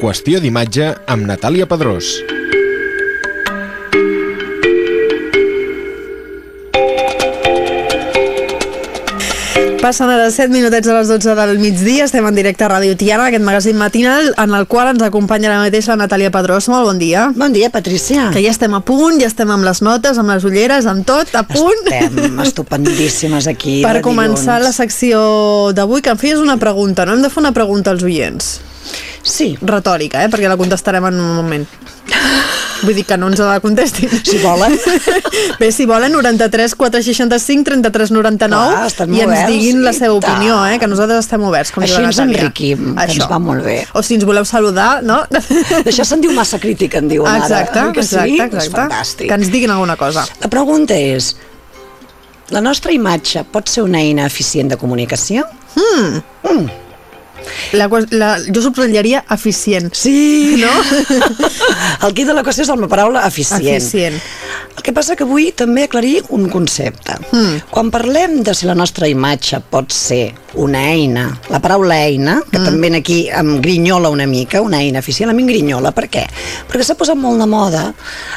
Qüestió d'imatge amb Natàlia Pedrós. Passen ara 7 minutets a les 12 del migdia, estem en directe a Ràdio Tiana, aquest magazín matinal, en el qual ens acompanya la Natàlia Pedrós. Molt bon dia. Bon dia, Patricia. Que ja estem a punt, ja estem amb les notes, amb les ulleres, amb tot, a punt. Estem estupendíssimes aquí. per de començar la dilluns. secció d'avui, que em feies una pregunta, no? Hem de fer una pregunta als oients. Sí, Retòrica, eh? Perquè la contestarem en un moment. Vull dir que no ens la contestin. si volen. Bé, si volen, 93 465 33 99 Clar, estan i ens oberts, diguin la seva opinió, eh? que nosaltres estem oberts. Com Així ens enriquim, que ens va molt bé. O si ens voleu saludar, no? D'això se'n diu massa crítica, en diuen Exacte, ara. que exacte, sí? exacte. És fantàstic. Que ens diguin alguna cosa. La pregunta és, la nostra imatge pot ser una eina eficient de comunicació? La, qües- la, jo subratllaria eficient. Sí! No? El quid de la qüestió és la paraula eficient. Eficient. El que passa que vull també aclarir un concepte. Mm. Quan parlem de si la nostra imatge pot ser una eina, la paraula eina, que mm. també aquí em grinyola una mica, una eina eficient, a mi em grinyola. Per què? Perquè s'ha posat molt de moda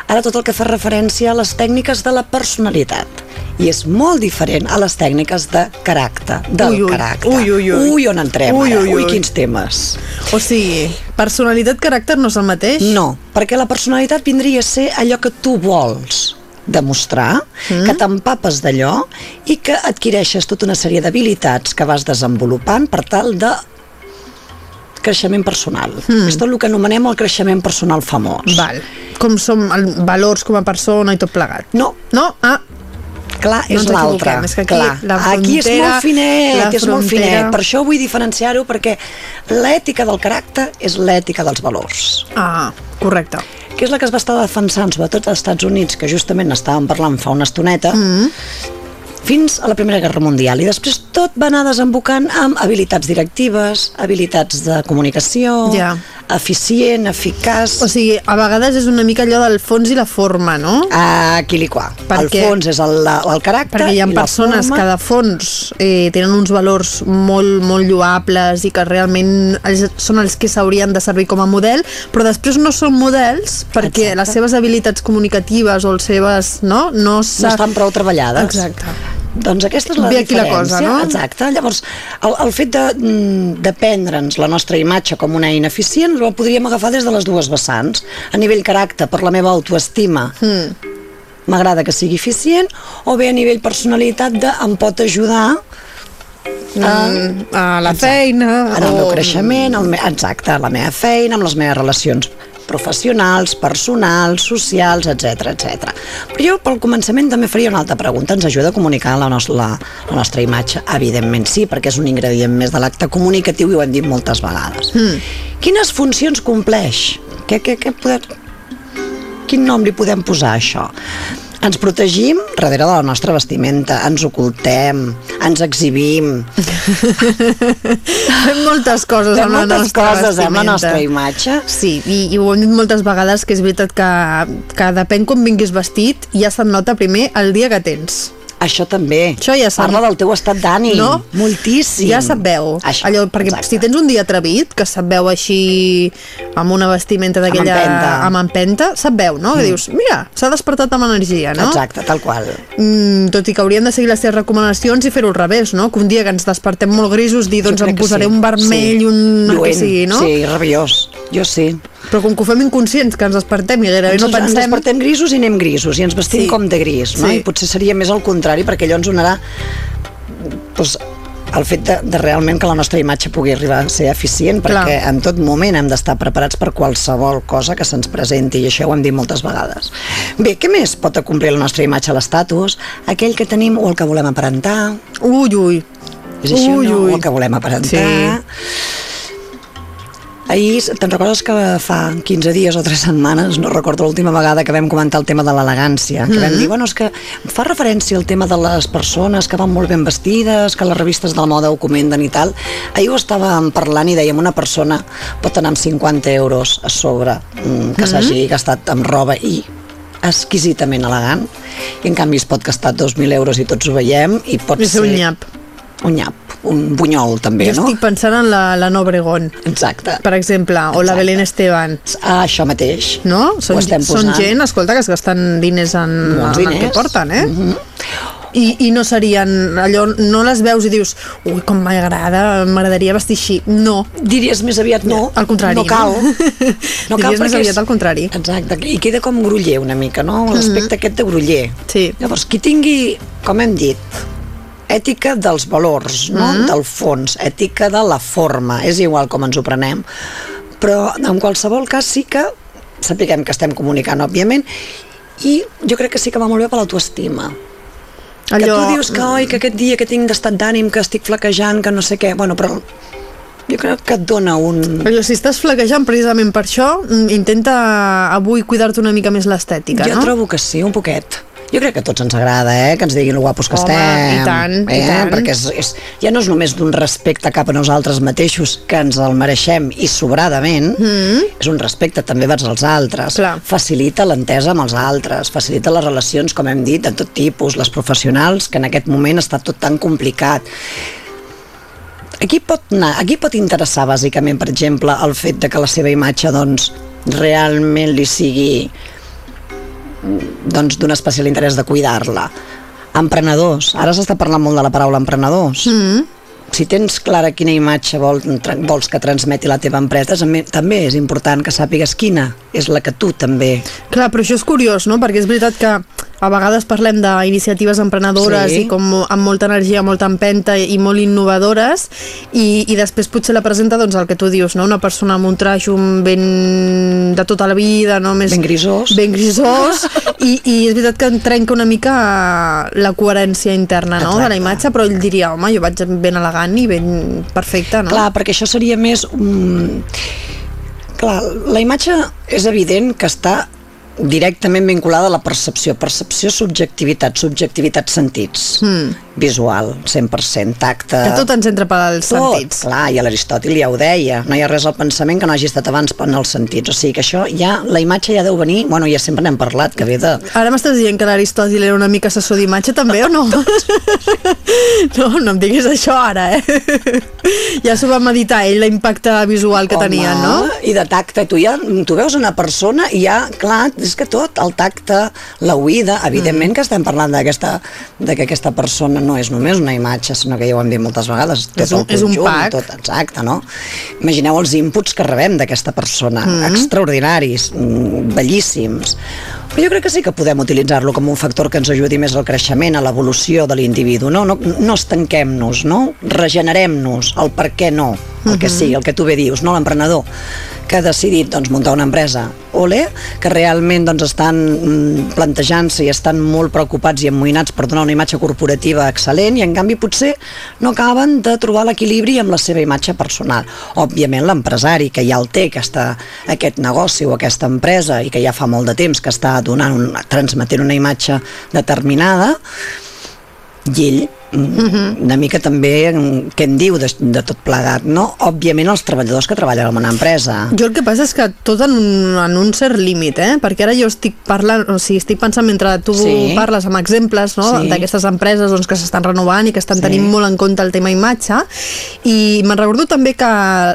ara tot el que fa referència a les tècniques de la personalitat. I és molt diferent a les tècniques de caràcter, del Ui, ui. caràcter. Ui, ui, ui. Ui, on entrem Ui, ui, ui. ui, quins temes. O sigui, personalitat, caràcter no és el mateix? No, perquè la personalitat vindria a ser allò que tu vols demostrar, mm. que t'empapes d'allò i que adquireixes tota una sèrie d'habilitats que vas desenvolupant per tal de creixement personal. Mm. És tot el que anomenem el creixement personal famós. Val. Com som el, valors com a persona i tot plegat. No, No? Ah, clar, No és l'altre. és que aquí Clar. la aquí és frontera- molt finet, és molt frontera- finet. Per això vull diferenciar-ho, perquè l'ètica del caràcter és l'ètica dels valors. ah, correcte. que és la que es va estar defensant, sobretot als Estats Units, que justament n'estàvem parlant fa una estoneta, mm. fins a la Primera Guerra Mundial. I després tot va anar desembocant amb habilitats directives, habilitats de comunicació, Ja. Eficient, eficaç... O sigui, a vegades és una mica allò del fons i la forma, no? Aquí li qua. Perquè- el fons és el, el caràcter Perquè hi ha persones forma. que de fons eh, tenen uns valors molt, molt lloables i que realment són els que s'haurien de servir com a model, però després no són models perquè Exacte. les seves habilitats comunicatives o les seves... No, no, no estan prou treballades. Exacte. Doncs aquesta és la Ve aquí la diferència. cosa, no? Exacte. Llavors, el, el fet de, mm, de prendre'ns la nostra imatge com una eina eficient la podríem agafar des de les dues vessants. A nivell caràcter, per la meva autoestima, Mm. m'agrada que sigui eficient, o bé a nivell personalitat de em pot ajudar a, Mm, a la feina... en el o- meu creixement, el me, exacte, a la meva feina, amb les meves relacions professionals, personals, socials, etc etc. Però jo, pel començament, també faria una altra pregunta. Ens ajuda a comunicar la, nos la, la nostra imatge? Evidentment sí, perquè és un ingredient més de l'acte comunicatiu i ho hem dit moltes vegades. Mm. Quines funcions compleix? Què, què, què poder... Quin nom li podem posar a això? Ens protegim darrere de la nostra vestimenta, ens ocultem, ens exhibim, Fem moltes coses Fem amb la moltes nostra coses amb la vestimenta. nostra imatge. Sí, i, i ho hem dit moltes vegades que és veritat que, que depèn com vinguis vestit ja se't nota primer el dia que tens. Això també. Això ja Parla del teu estat d'ànim. No? Moltíssim. Ja se't veu. Això, Allò, perquè exacte. si tens un dia atrevit, que se't veu així amb una vestimenta d'aquella... empenta. Amb empenta, se't veu, no? Que dius, mira, s'ha despertat amb energia, no? Exacte, tal qual. Mm, tot i que hauríem de seguir les teves recomanacions i fer-ho al revés, no? Que un dia que ens despertem molt grisos dir, doncs em posaré sí. un vermell, sí. un... el que Lluent. sigui, no? Sí, rabiós. Jo sí. Però com que ho fem inconscients, que ens despertem i gairebé ens, no ens pensem... despertem grisos i anem grisos, i ens vestim Sí. com de gris, no? Sí. I potser seria més al contrari, perquè allò ens donarà doncs, el fet de, de realment que la nostra imatge pugui arribar a ser eficient, Clar. perquè en tot moment hem d'estar preparats per qualsevol cosa que se'ns presenti, i això ho hem dit moltes vegades. Bé, què més pot acomplir la nostra imatge a l'estatus? Aquell que tenim o el que volem aparentar, Ui, ui. És així ui, o no? ui. El que volem aparentar. Sí. Ahir, te'n recordes que fa 15 dies o 3 setmanes, no recordo l'última vegada que vam comentar el tema de l'elegància, que Mm-hmm. vam dir, bueno, és que fa referència al tema de les persones que van molt ben vestides, que les revistes de la moda ho comenten i tal. Ahir ho estàvem parlant i dèiem, una persona pot anar amb 50 euros a sobre mm, Mm-hmm. que s'hagi gastat amb roba i exquisidament elegant, i en canvi es pot gastar 2.000 euros i tots ho veiem, i pot ser un nyap. Un nyap. Un bunyol, també, Jo no? estic pensant en la, la Nova Obregón, Exacte. per exemple, o la Exacte. Belén Esteban. Ah, això mateix. No? Són, són gent, escolta, que es gasten diners en, Molts en el que diners. porten, eh? Mm -hmm. I, I no serien allò, no les veus i dius ui, com m'agrada, m'agradaria vestir així. No. Diries més aviat no. Al contrari, No cal. no? Diries més aviat és- al contrari. Exacte, i queda com gruller una mica, no? L'aspecte aquest de gruller. Sí. Llavors, qui tingui, com hem dit, ètica dels valors, no? Mm-hmm. del fons, ètica de la forma, és igual com ens ho prenem, però en qualsevol cas sí que sapiguem que estem comunicant, òbviament, i jo crec que sí que va molt bé per l'autoestima. Allò... Que tu dius que, oi, que aquest dia que tinc d'estat d'ànim, que estic flaquejant, que no sé què, bueno, però jo crec que et dona un... Allò, si estàs flaquejant precisament per això, mm, intenta avui cuidar-te una mica més l'estètica, jo no? trobo que sí, un poquet. Jo crec que a tots ens agrada, eh? que ens diguin lo guapos que Home, estem. i tant, i eh? tant. Perquè és, és, ja no és només d'un respecte cap a nosaltres mateixos, que ens el mereixem i sobradament, mm. és un respecte també vers els altres. Clar. Facilita l'entesa amb els altres, facilita les relacions, com hem dit, de tot tipus, les professionals, que en aquest moment està tot tan complicat. Aquí pot, anar, aquí pot interessar bàsicament, per exemple, el fet de que la seva imatge doncs, realment li sigui doncs, d'un especial interès de cuidar-la. Emprenedors. Ara s'està parlant molt de la paraula emprenedors. Mm. Si tens clara quina imatge vol, vols que transmeti la teva empresa, també és important que sàpigues quina és la que tu també Clar, però això és curiós, no? Perquè és veritat que a vegades parlem d'iniciatives emprenedores Sí. i com amb molta energia, molta empenta i molt innovadores i, i després potser la presenta doncs el que tu dius, no? Una persona amb un trajum ben de tota la vida, no? Més, Ben grisós. Ben grisós i, i és veritat que en trenca una mica la coherència interna no? de la imatge, però ell diria, home, jo vaig ben elegant i ben perfecte, no? Clar, perquè això seria més... Um... Clar, la imatge és evident que està directament vinculada a la percepció. Percepció, subjectivitat, subjectivitat, sentits. Mm. Visual, 100%, tacte... Que tot ens entra pels Tot, sentits. clar, i a l'Aristòtil ja ho deia, no hi ha res al pensament que no hagi estat abans en els sentits, o sigui que això ja, la imatge ja deu venir, bueno, ja sempre n'hem parlat, que ve de... Ara m'estàs dient que l'Aristòtil era una mica assessor d'imatge també o no? No, no em diguis això ara, eh? Ja s'ho va meditar ell, l'impacte visual que Home, tenia, no? I de tacte, tu ja tu veus una persona i ja, clar, és que tot, el tacte, la oïda, evidentment mm. que estem parlant d'aquesta de que aquesta persona no és només una imatge, sinó que ja ho hem dit moltes vegades, tot És un- el és un conjunt, pack. tot, exacte, no? Imagineu els inputs que rebem d'aquesta persona, mm. extraordinaris, mm, bellíssims. Però jo crec que sí que podem utilitzar-lo com un factor que ens ajudi més al creixement, a l'evolució de l'individu, no? No, no estanquem-nos, no? Regenerem-nos, el per què no, el que sigui, el que tu bé dius, no? L'emprenedor que ha decidit doncs, muntar una empresa, ole, que realment doncs, estan mm, plantejant-se i estan molt preocupats i amoïnats per donar una imatge corporativa excel·lent i en canvi potser no acaben de trobar l'equilibri amb la seva imatge personal. Òbviament l'empresari que ja el té, que està aquest negoci o aquesta empresa i que ja fa molt de temps que està donant transmetent una imatge determinada i ell una mica també què en diu de, de tot plegat, no? Òbviament els treballadors que treballen en una empresa. Jo el que passa és que tot en un, en un cert límit, eh? Perquè ara jo estic parlant, o sigui, estic pensant mentre tu Sí. parles amb exemples no? Sí. d'aquestes empreses doncs, que s'estan renovant i que estan Sí. tenint molt en compte el tema imatge i me'n recordo també que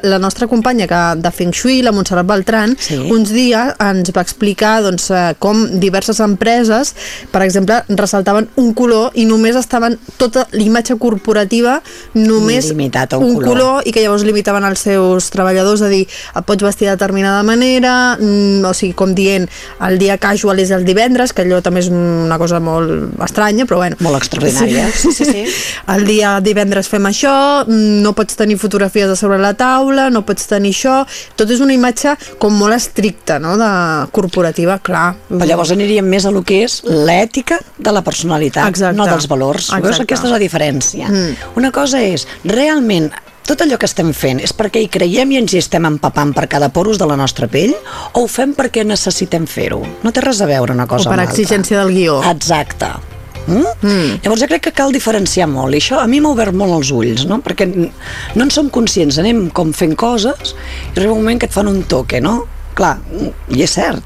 la nostra companya que de Feng Shui, la Montserrat Beltran, Sí. uns dies ens va explicar doncs, eh, com diverses empreses, per exemple, ressaltaven un color i només estaven tota l'imatge corporativa només Limitat a un color. color i que llavors limitaven els seus treballadors a dir et pots vestir de determinada manera mm, o sigui, com dient el dia casual és el divendres, que allò també és una cosa molt estranya, però bueno Molt extraordinària. Sí, sí, sí. el dia divendres fem això mm, no pots tenir fotografies a sobre la taula no pots tenir això, tot és una imatge com molt estricta, no?, de corporativa, clar Però llavors aniríem més a lo que és l'ètica de la personalitat, Exacte. no dels valors. Veus? Exacte. Aquesta és la diferència. Mm. Una cosa és, realment, tot allò que estem fent és perquè hi creiem i ens hi estem empapant per cada porus de la nostra pell o ho fem perquè necessitem fer-ho? No té res a veure una o cosa per amb l'altra. exigència del guió Exacte. Mm? Mm. Llavors jo crec que cal diferenciar molt i això a mi m'ha obert molt els ulls no? perquè no en som conscients anem com fent coses i arriba un moment que et fan un toque no? clar, mm, i és cert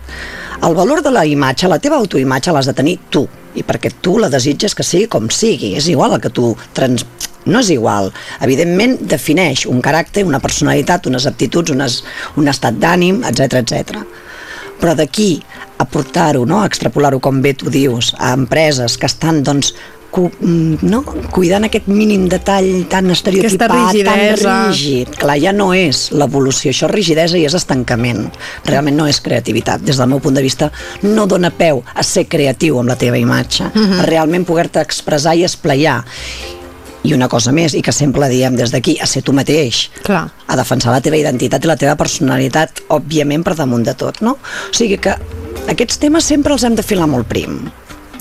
el valor de la imatge, la teva autoimatge l'has de tenir tu i perquè tu la desitges que sigui com sigui és igual el que tu trans no és igual. Evidentment, defineix un caràcter, una personalitat, unes aptituds, unes, un estat d'ànim, etc etc. Però d'aquí a portar-ho, no? a extrapolar-ho, com bé tu dius, a empreses que estan, doncs, cu mm, no? cuidant aquest mínim detall tan estereotipat, tan rígid. Clar, ja no és l'evolució, això és rigidesa i és estancament. Realment no és creativitat. Des del meu punt de vista, no dona peu a ser creatiu amb la teva imatge, uh -huh. a realment poder-te expressar i esplayar. I una cosa més, i que sempre diem des d'aquí, a ser tu mateix. Clar. A defensar la teva identitat i la teva personalitat, òbviament, per damunt de tot, no? O sigui que aquests temes sempre els hem de filar molt prim.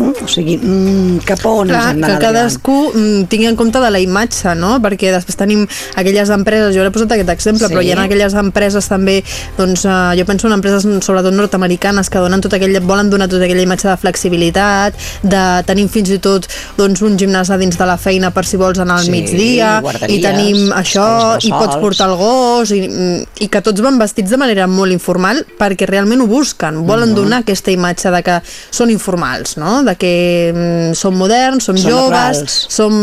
Mm? O sigui, mm, cap a on ens Clar, hem que d'anar derivant? cadascú mm, tingui en compte de la imatge, no? Perquè després tenim aquelles empreses, jo l'he posat aquest exemple, Sí. però hi ha aquelles empreses també, doncs uh, jo penso en empreses sobretot nord-americanes que donen tot aquell, volen donar tota aquella imatge de flexibilitat, de tenim fins i tot doncs, un gimnàs a dins de la feina per si vols anar al Sí, migdia, i tenim això, i pots portar el gos, i, mm, i que tots van vestits de manera molt informal perquè realment ho busquen, volen Mhm. donar aquesta imatge de que són informals, no? de que mm, som moderns, som Són joves, naturals. som,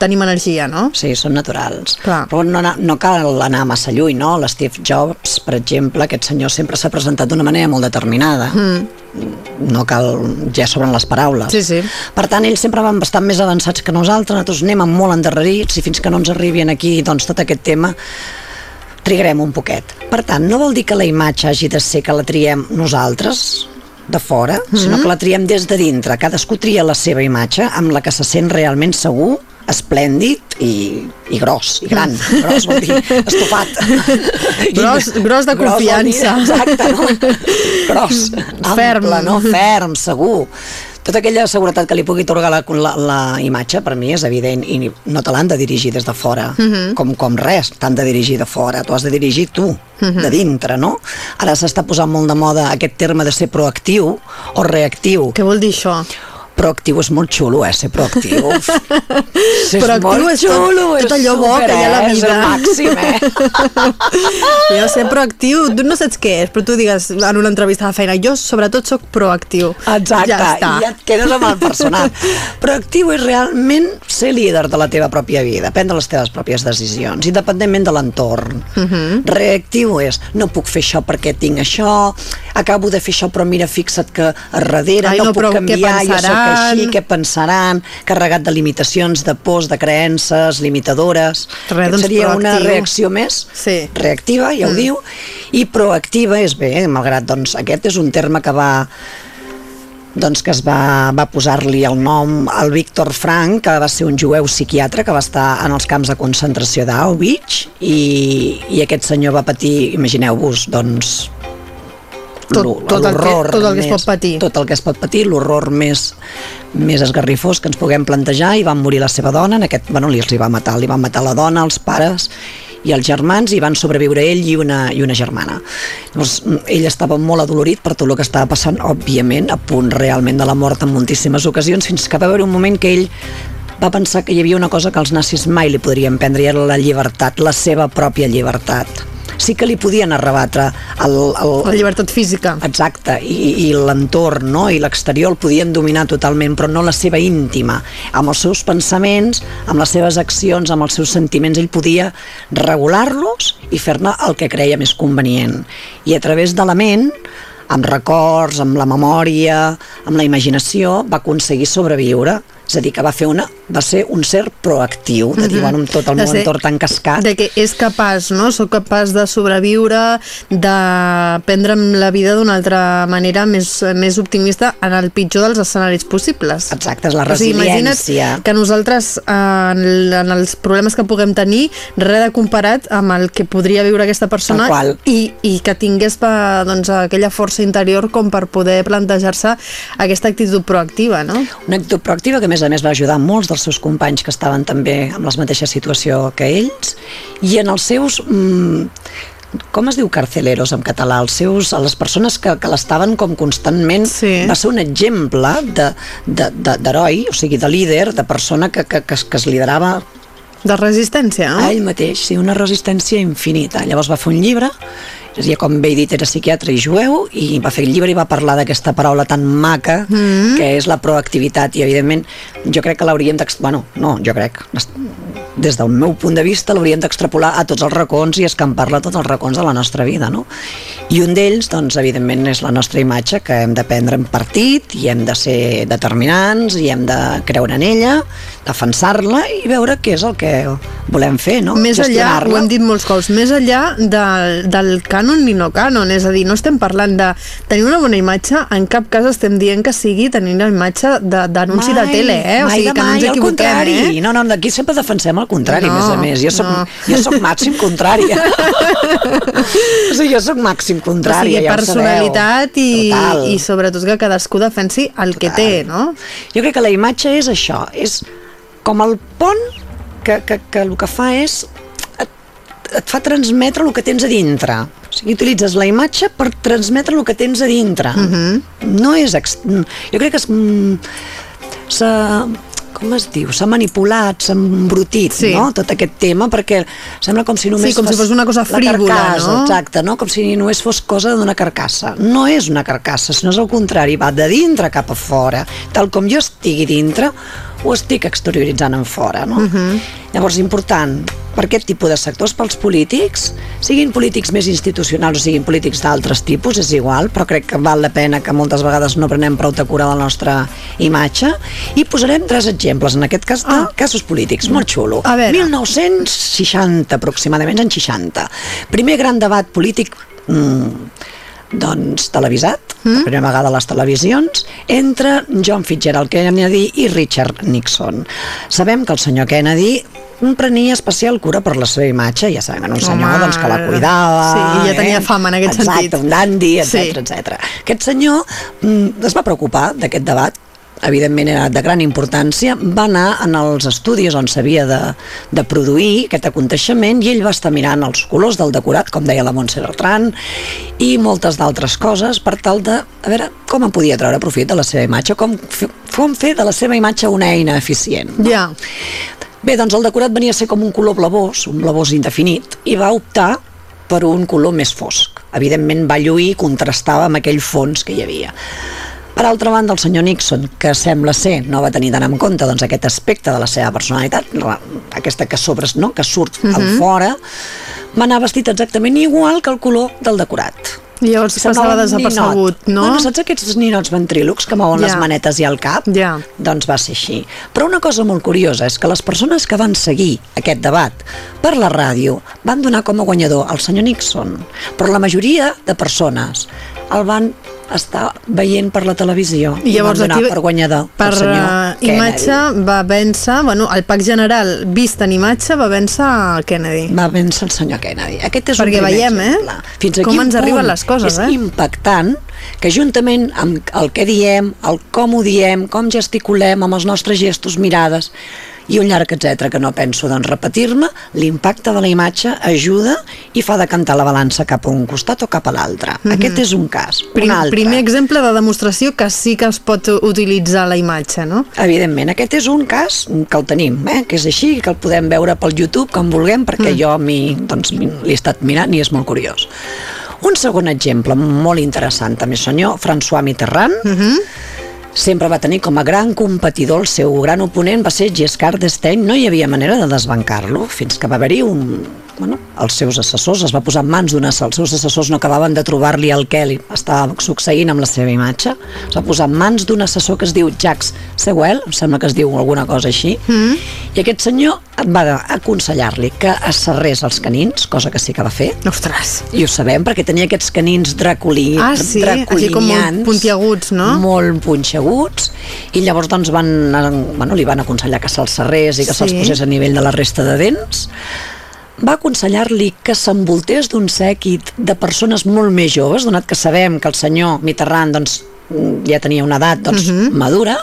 tenim energia, no? Sí, són naturals. Clar. Però no, no, cal anar massa lluny, no? L'Steve Jobs, per exemple, aquest senyor sempre s'ha presentat d'una manera molt determinada. Mm. No cal ja sobren les paraules. Sí, sí. Per tant, ells sempre van bastant més avançats que nosaltres, nosaltres anem molt endarrerits i fins que no ens arribi aquí doncs, tot aquest tema trigarem un poquet. Per tant, no vol dir que la imatge hagi de ser que la triem nosaltres, de fora, mm -hmm. sinó que la triem des de dintre. Cadascú tria la seva imatge amb la que se sent realment segur, esplèndid i, i gros, i gran. Gros vol dir estofat. Gros- gros de vol dir- confiança. exacte, no? Gros, Ferm. ample, no? Ferm, segur. Tota aquella seguretat que li pugui atorgar la, la, la imatge, per mi és evident, i no te l'han de dirigir des de fora, com, com res, t'han de dirigir de fora, t'ho has de dirigir tu, de dintre, no? Ara s'està posant molt de moda aquest terme de ser proactiu o reactiu. Què vol dir això? Proactiu és molt xulo, eh, ser proactiu. ser Proactiu molt és tot- xulo, tot és allò bo que hi ha a la eh? És vida. el màxim, eh? Jo ser proactiu, tu no saps què és, però tu digues en una entrevista de feina, jo sobretot sóc proactiu. Exacte, Ja està. i ja et quedes amb el personal. Proactiu és realment ser líder de la teva pròpia vida, prendre les teves pròpies decisions, independentment de l'entorn. Uh -huh. Reactiu és, no puc fer això perquè tinc això, acabo de fer això però mira, fixa't que a darrere Ai, no, no, puc canviar, jo sóc així, què pensaran, carregat de limitacions, de pors, de creences limitadores. Res, Aquest doncs, seria una proactiu. reacció més Sí. reactiva, ja ho diu, i proactiva és bé, malgrat doncs, aquest és un terme que va doncs que es va, va posar-li el nom al Víctor Frank, que va ser un jueu psiquiatre que va estar en els camps de concentració d'Auschwitz i, i aquest senyor va patir, imagineu-vos, doncs Tot- tot el que- tot el que es més- pot patir. Tot el que es pot patir, l'horror més, més esgarrifós que ens puguem plantejar i van morir la seva dona, en aquest, bueno, li els hi va matar, li van matar la dona, els pares i els germans i van sobreviure ell i una, i una germana. Llavors, ell estava molt adolorit per tot el que estava passant, òbviament, a punt realment de la mort en moltíssimes ocasions, fins que va haver un moment que ell va pensar que hi havia una cosa que els nazis mai li podrien prendre i era la llibertat, la seva pròpia llibertat. Sí que li podien arrebatre el, el, La llibertat física. Exacte, i, i l'entorn no? i l'exterior el podien dominar totalment, però no la seva íntima. Amb els seus pensaments, amb les seves accions, amb els seus sentiments, ell podia regular-los i fer-ne el que creia més convenient. I a través de la ment, amb records, amb la memòria, amb la imaginació, va aconseguir sobreviure. És a dir, que va, fer una, va ser un ser proactiu, de dir, bueno, amb tot el. De meu ser- entorn tan cascat. De que és capaç, no? Soc capaç de sobreviure, de prendre'm la vida d'una altra manera més, més optimista en el pitjor dels escenaris possibles. Exacte, és la O sigui, resiliència. que nosaltres, eh, en, en els problemes que puguem tenir, res de comparat amb el que podria viure aquesta persona i, i que tingués pa, doncs, aquella força interior com per poder plantejar-se aquesta actitud proactiva, no? Una actitud proactiva que a més a més va ajudar molts dels seus companys que estaven també en la mateixa situació que ells i en els seus mm, com es diu carceleros en català? Els seus, a les persones que, que l'estaven com constantment Sí. va ser un exemple de- de- de- d'heroi, o sigui, de líder, de persona que, que, que, es- que es liderava De resistència, no? a ell mateix, sí, una resistència infinita. Llavors va fer un llibre és dir, com bé he dit, era psiquiatre i jueu i va fer el llibre i va parlar d'aquesta paraula tan maca mm. que és la proactivitat i evidentment jo crec que l'hauríem bueno, no, jo crec des del meu punt de vista l'hauríem d'extrapolar a tots els racons i escampar-la a tots els racons de la nostra vida no? i un d'ells, doncs, evidentment és la nostra imatge que hem de prendre en partit i hem de ser determinants i hem de creure en ella defensar-la i veure què és el que volem fer, no? Més enllà, ho hem dit molts cops, més enllà del, del cànon ni no cànon, és a dir, no estem parlant de tenir una bona imatge, en cap cas estem dient que sigui tenir una imatge d'anunci de, de tele, eh? O sigui, que no ens equivoquem, eh? No, no, aquí sempre defensem el contrari, no, a més a més. Jo soc, no. jo soc màxim contrària. o sigui, jo soc màxim contrària, o sigui, ja personalitat i, i sobretot que cadascú defensi el Total. que té, no? Jo crec que la imatge és això, és com el pont que, que, que el que fa és et, et fa transmetre el que tens a dintre o sigui, utilitzes la imatge per transmetre el que tens a dintre uh mhm. -huh. no és jo crec que és s'ha com es diu, s'ha manipulat, s'ha embrutit, sí. no?, tot aquest tema, perquè sembla com si només sí, com fos si fos una cosa frívola, carcassa, no? Exacte, no? Com si només fos cosa d'una carcassa. No és una carcassa, sinó és el contrari, va de dintre cap a fora. Tal com jo estigui dintre, ho estic exterioritzant en fora, no? Uh -huh. Llavors, important, per aquest tipus de sectors, pels polítics, siguin polítics més institucionals o siguin polítics d'altres tipus, és igual, però crec que val la pena que moltes vegades no prenem prou de cura de la nostra imatge, i posarem tres exemples, en aquest cas, de ah. casos polítics, molt xulo. A veure. 1960, aproximadament, en 60. Primer gran debat polític mmm, doncs, televisat, mm? per primera vegada a les televisions, entre John Fitzgerald Kennedy i Richard Nixon. Sabem que el senyor Kennedy prenia especial cura per la seva imatge, ja sabem, era un senyor Home, doncs, que la cuidava... Sí, ja tenia eh? fama en aquest Exacte, sentit. Exacte, un dandy, etc sí. etc. Aquest senyor mm, es va preocupar d'aquest debat evidentment era de gran importància, va anar en els estudis on s'havia de, de produir aquest aconteixement i ell va estar mirant els colors del decorat, com deia la Montse Bertran, i moltes d'altres coses per tal de, a veure, com en podia treure profit de la seva imatge, com, com fer de la seva imatge una eina eficient. No? Ja. Bé, doncs el decorat venia a ser com un color blavós, un blavós indefinit, i va optar per un color més fosc. Evidentment va lluir i contrastava amb aquell fons que hi havia. Per altra banda, el senyor Nixon, que sembla ser, no va tenir tant en compte doncs, aquest aspecte de la seva personalitat, aquesta que sobres, no? que surt uh -huh. al mhm. fora, va anar vestit exactament igual que el color del decorat. I llavors I passava desapercebut, no? Bueno, saps aquests ninots ventrílocs que mouen ja. les manetes i el cap? Ja. Doncs va ser així. Però una cosa molt curiosa és que les persones que van seguir aquest debat per la ràdio van donar com a guanyador el senyor Nixon, però la majoria de persones el van està veient per la televisió i, i llavors aquí, per guanyador per uh, imatge va vèncer bueno, el PAC general vist en imatge va vèncer Kennedy va vèncer el senyor Kennedy aquest és perquè un veiem eh? Fins com ens arriben les coses és eh? impactant que juntament amb el que diem el com ho diem, com gesticulem amb els nostres gestos, mirades i un llarg etc que no penso doncs, repetir-me, l'impacte de la imatge ajuda i fa decantar la balança cap a un costat o cap a l'altre. Mm -hmm. Aquest és un cas. Prim, un altre. Primer exemple de demostració que sí que es pot utilitzar la imatge, no? Evidentment, aquest és un cas que el tenim, eh? que és així, que el podem veure pel YouTube com vulguem, perquè mm. jo l'he doncs, he estat mirant i és molt curiós. Un segon exemple molt interessant també, senyor François Mitterrand, mm -hmm sempre va tenir com a gran competidor el seu gran oponent va ser Giscard d'Estaing no hi havia manera de desbancar-lo fins que va haver-hi un, bueno, els seus assessors, es va posar en mans d'una... Els seus assessors no acabaven de trobar-li el que li estava succeint amb la seva imatge. Es va posar en mans d'un assessor que es diu Jacques Sewell, em sembla que es diu alguna cosa així, mm. i aquest senyor va aconsellar-li que es serrés els canins, cosa que sí que va fer. Ostres! I ho sabem, perquè tenia aquests canins draculí, ah, sí? Així com molt puntiaguts, no? Molt punxeguts, i llavors doncs van, bueno, li van aconsellar que se'ls serrés i que sí. se'ls posés a nivell de la resta de dents va aconsellar-li que s'envoltés d'un sèquit de persones molt més joves, donat que sabem que el senyor Mitterrand doncs, ja tenia una edat doncs, uh mhm. -huh. madura,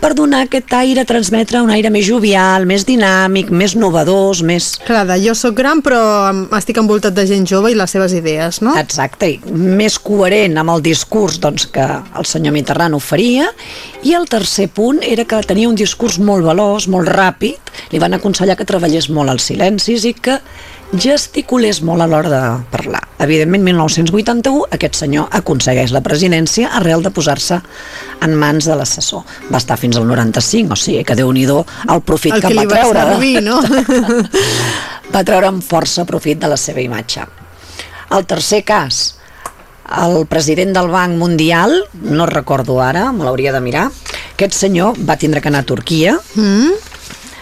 per donar aquest aire, transmetre un aire més jovial, més dinàmic, més novedós, més... Clar, de jo sóc gran però estic envoltat de gent jove i les seves idees, no? Exacte, i més coherent amb el discurs doncs, que el senyor Mitterrand oferia, i el tercer punt era que tenia un discurs molt veloç, molt ràpid, li van aconsellar que treballés molt als silencis i que gesticulés molt a l'hora de parlar. Evidentment, 1981, aquest senyor aconsegueix la presidència arrel de posar-se en mans de l'assessor. Va estar fins al 95, o sigui que déu nhi el profit El que, que en li va va treure. servir, no? va treure amb força profit de la seva imatge. El tercer cas, el president del Banc Mundial, no recordo ara, me l'hauria de mirar, aquest senyor va tindre que anar a Turquia, Mm?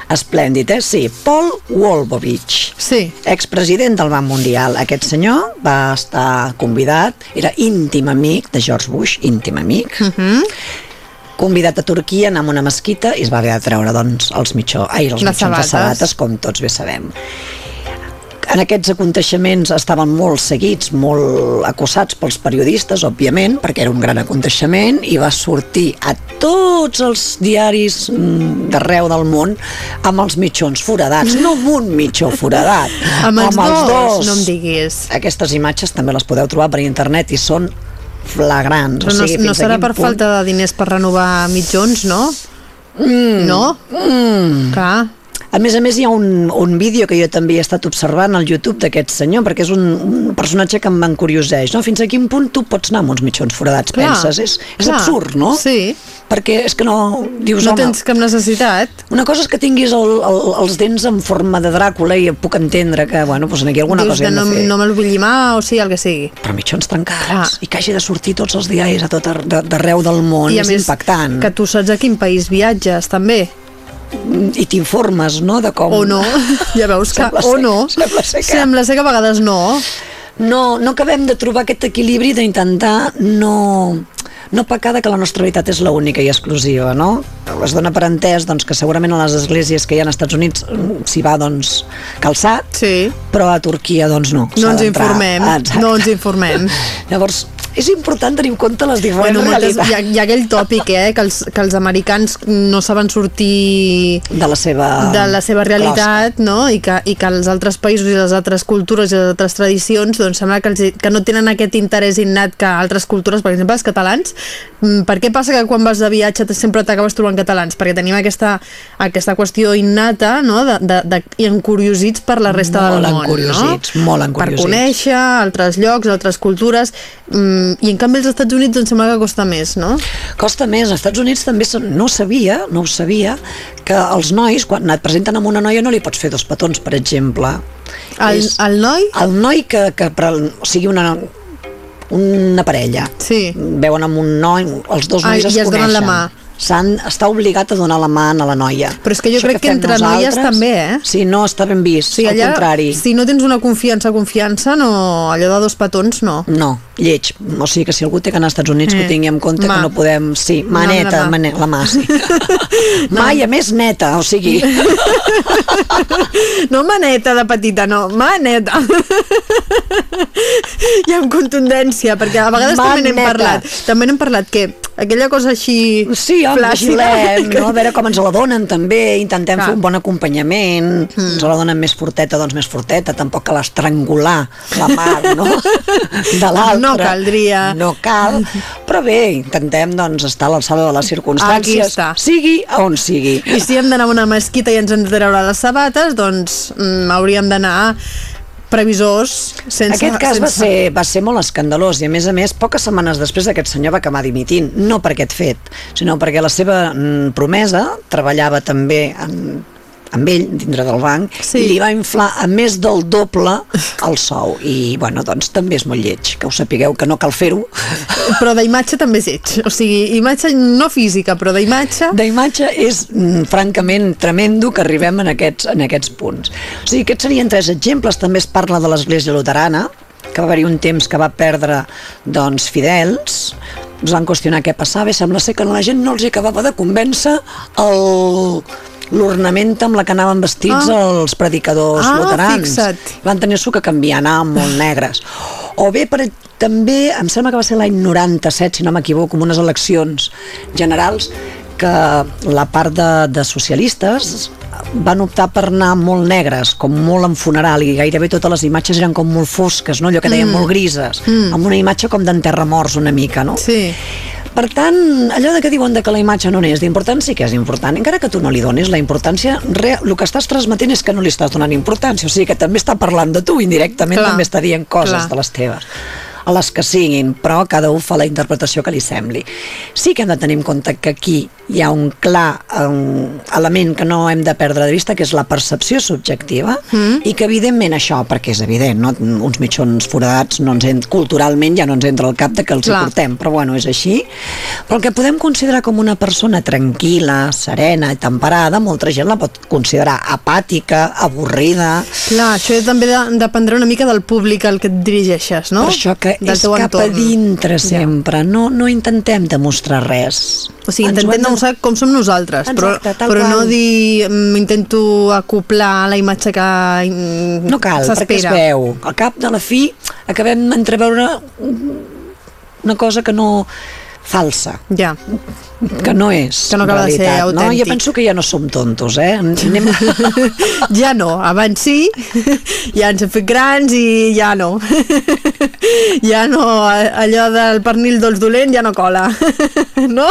esplèndid, eh? Sí, Paul Wolbovich, Sí. expresident del Banc Mundial. Aquest senyor va estar convidat, era íntim amic de George Bush, íntim amic, Mm -hmm. convidat a Turquia, anar a una mesquita i es va haver de treure doncs, els, mitjó, ai, els mitjons de sabates. sabates, com tots bé sabem. En aquests aconteixements estaven molt seguits, molt acusats pels periodistes, òbviament, perquè era un gran aconteixement, i va sortir a tots els diaris mm, d'arreu del món amb els mitjons foradats, no amb un mitjó foradat, Amb els dos, no em diguis. Aquestes imatges també les podeu trobar per internet i són flagrants. Però o no, sigui, no serà per punt- falta de diners per renovar mitjons, no? Mm. No? Mm. Clar. A més a més, hi ha un, un vídeo que jo també he estat observant al YouTube d'aquest senyor, perquè és un, un personatge que em encurioseix, no? Fins a quin punt tu pots anar amb uns mitjons foradats, Clar, penses? És, és clar. absurd, no? Sí. Perquè és que no... Dius, No home, tens cap necessitat. una cosa és que tinguis el, el, els dents en forma de Dràcula i puc entendre que, bueno, doncs aquí alguna Dius cosa hem no, de fer. no me'l vull llimar o sigui el que sigui. Però mitjons tancats Clar. i que hagi de sortir tots els diaris a tot ar- de- d'arreu del món I és més, impactant. que tu saps a quin país viatges, també. I t'informes, no?, de com... O no. Ja veus que... Sembla o ser- no. sembla ser que- Sembla ser que a vegades no. no, no acabem de trobar aquest equilibri d'intentar no, no pecar de que la nostra veritat és l'única i exclusiva, no? Es dona per entès doncs, que segurament a les esglésies que hi ha als Estats Units mm, s'hi va doncs, calçat, Sí. però a Turquia doncs no. No ens informem. Exacte. No ens informem. Llavors, és important tenir en compte les diferents Bueno, realitats hi, ha, hi ha aquell tòpic, eh, que els, que els americans no saben sortir de la seva... de la seva realitat, no? I que, I que els altres països i les altres cultures i les altres tradicions doncs sembla que, els, que no tenen aquest interès innat que altres cultures, per exemple els catalans Mm, per què passa que quan vas de viatge sempre t'acabes trobant catalans? Perquè tenim aquesta, aquesta qüestió innata no? de, de, de, i encuriosits per la resta Molt del món encuriosits, no? molt per encuriosits. conèixer altres llocs, altres cultures mm, i en canvi als Estats Units em sembla que costa més, no? Costa més, als Estats Units també se- no sabia, no ho sabia, que els nois, quan et presenten amb una noia, no li pots fer dos petons, per exemple. El, És- el noi? El noi que, que pre- o sigui, una, una parella, Sí. veuen amb un noi, els dos Ah, nois i es es donen coneixen. la mà. S'han, està obligat a donar la mà a la noia. Però és que jo Això crec que fem entre noies també, eh? Sí, no està ben vist, O sigui, al allà, contrari. si no tens una confiança, confiança, no, allò de dos petons, no. No, lleig. O sigui que si algú té que anar als Estats Units, que ho Eh, tingui en compte mà. que no podem... Sí, No, maneta, la mà. mà, sí. mà i a més neta, o sigui... No maneta de petita, no, maneta. I amb contundència, perquè a vegades també n'hem Maneta. parlat. També n'hem parlat que aquella cosa així Sí, home, flàcida, no? a veure com ens la donen també, intentem Clar. fer un bon acompanyament, mm. ens la donen més forteta, doncs més forteta, tampoc cal estrangular la mar, no?, de l'altre. No caldria. No cal, però bé, intentem doncs estar a l'alçada de les circumstàncies, sigui on sigui. I si hem d'anar a una mesquita i ens hem de treure les sabates, doncs mm, hauríem d'anar previsors sense... Aquest cas va sense... ser, va ser molt escandalós i a més a més poques setmanes després aquest senyor va acabar dimitint, no per aquest fet sinó perquè la seva mm, promesa treballava també en, amb ell dintre del banc Sí. i li va inflar a més del doble el sou i bueno, doncs també és molt lleig que ho sapigueu que no cal fer-ho Però d'imatge també és lleig. O sigui, imatge no física, però d'imatge... d'imatge és mm, francament tremendo que arribem en aquests, en aquests punts. O sigui, aquests serien tres exemples. També es parla de l'Església Luterana, que va haver-hi un temps que va perdre doncs, fidels, ens van qüestionar què passava i sembla ser que la gent no els acabava de convèncer el l'ornament amb la que anaven vestits Ah. els predicadors Ah, luterans. fixa't. Van tenir-s'ho que canviar, anaven molt negres. O bé, per, també, em sembla que va ser l'any 97, si no m'equivoco, amb unes eleccions generals, que la part de, de socialistes van optar per anar molt negres, com molt en funeral, i gairebé totes les imatges eren com molt fosques, no? allò que deien mm. molt grises, mm. amb una imatge com d'enterramorts una mica, no? Sí. Per tant, allò de que diuen de que la imatge no n'és d'important, sí que és important. Encara que tu no li donis la importància, real, el que estàs transmetent és que no li estàs donant importància. O sigui que també està parlant de tu, indirectament Clar, també està dient coses clar. de les teves a les que siguin, però cada un fa la interpretació que li sembli. Sí que hem de tenir en compte que aquí hi ha un clar um, element que no hem de perdre de vista, que és la percepció subjectiva, mm. i que evidentment això, perquè és evident, no? uns mitjons foradats no ens en, culturalment ja no ens entra al cap de que els Clar. hi portem, però bueno, és així. Però el que podem considerar com una persona tranquil·la, serena i temperada, molta gent la pot considerar apàtica, avorrida, Clar, això també de, dependrà una mica del públic al que et dirigeixes, no? Per això que Del és cap a entorn. dintre sempre, no, no intentem demostrar res. O sigui, Ens intentem de- demostrar com som nosaltres, Exacte, però, però no dir mm, intento acoplar la imatge que mm, No cal, perquè es veu. Al cap de la fi acabem entreveure una cosa que no falsa, Ja. que no és Que no acaba de ser realitat, no? autèntic. Jo penso que ja no som tontos, eh? Anem... ja no, abans sí, ja ens hem fet grans i ja no. ja no, allò del pernil dolç dolent ja no cola, no?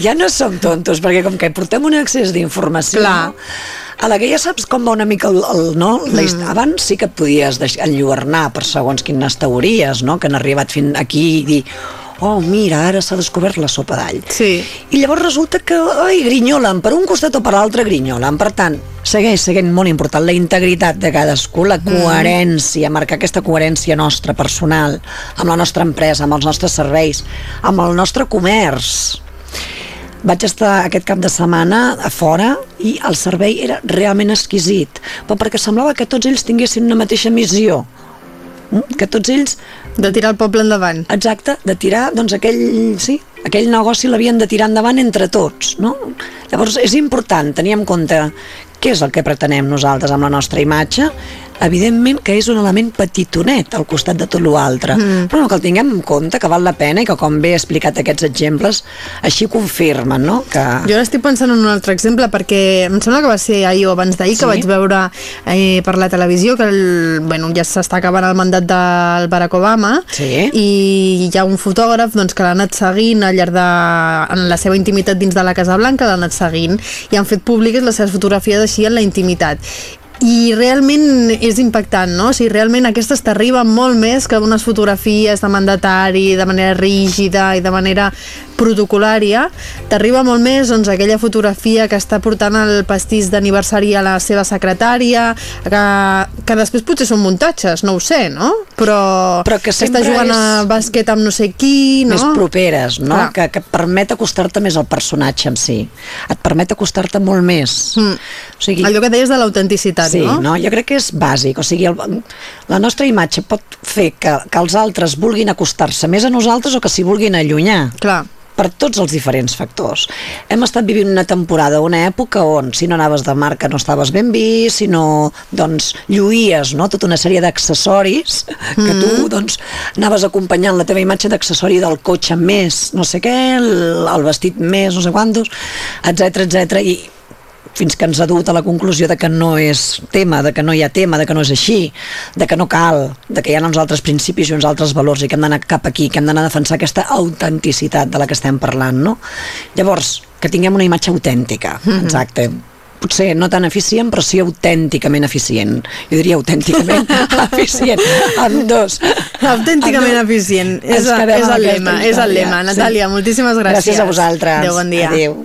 ja no som tontos, perquè com que portem un excés d'informació, Clar. a la que ja saps com va una mica el, el no? Mm. Abans sí que et podies enlluernar per segons quines teories, no? que han arribat fins aquí i dir oh, mira, ara s'ha descobert la sopa d'all. Sí. I llavors resulta que, ai, grinyolen, per un costat o per l'altre grinyolen. Per tant, segueix seguint molt important la integritat de cadascú, la coherència, marcar aquesta coherència nostra, personal, amb la nostra empresa, amb els nostres serveis, amb el nostre comerç. Vaig estar aquest cap de setmana a fora i el servei era realment exquisit, però perquè semblava que tots ells tinguessin una mateixa missió, Mm? Que tots ells De tirar el poble endavant. Exacte, de tirar, doncs aquell, sí, aquell negoci l'havien de tirar endavant entre tots, no? Llavors és important tenir en compte què és el que pretenem nosaltres amb la nostra imatge, evidentment que és un element petitonet al costat de tot l'altre, mm. però no, que el tinguem en compte, que val la pena i que com bé he explicat aquests exemples, així confirmen, no? Que... Jo ara estic pensant en un altre exemple perquè em sembla que va ser ahir o abans d'ahir que Sí? vaig veure eh, per la televisió que el, bueno, ja s'està acabant el mandat del Barack Obama Sí. i hi ha un fotògraf doncs, que l'ha anat seguint al llarg de en la seva intimitat dins de la Casa Blanca l'ha anat seguint i han fet públiques les seves fotografies així en la intimitat i realment és impactant, no? O sigui, realment aquestes t'arriben molt més que unes fotografies de mandatari de manera rígida i de manera protocolària. T'arriba molt més doncs, aquella fotografia que està portant el pastís d'aniversari a la seva secretària, que, que després potser són muntatges, no ho sé, no? Però, Però que està sempre jugant a és- bàsquet amb no sé qui, no? més properes, no? Clar. Que, que et permet acostar-te més al personatge en si. Et permet acostar-te molt més. Mm. O sigui, Allò que deies de l'autenticitat, sí, no? no? Jo crec que és bàsic. O sigui, el, la nostra imatge pot fer que, que els altres vulguin acostar-se més a nosaltres o que s'hi vulguin allunyar Clar. Per tots els diferents factors. Hem estat vivint una temporada, una època on si no anaves de marca no estaves ben vist, si no, doncs, lluïes no? tota una sèrie d'accessoris que tu, doncs, anaves acompanyant la teva imatge d'accessori del cotxe més no sé què, el, el vestit més no sé quantos, etc etc i fins que ens ha dut a la conclusió de que no és tema, de que no hi ha tema, de que no és així, de que no cal, de que hi ha uns altres principis i uns altres valors i que hem d'anar cap aquí, que hem d'anar a defensar aquesta autenticitat de la que estem parlant, no? Llavors, que tinguem una imatge autèntica, exacte. Potser no tan eficient, però sí autènticament eficient. Jo diria autènticament eficient, amb dos. Autènticament Amb dos. eficient. És, és el lema, és el lema. sí. Natàlia, moltíssimes gràcies. Gràcies a vosaltres. Adéu, bon dia. Adéu.